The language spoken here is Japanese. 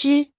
知。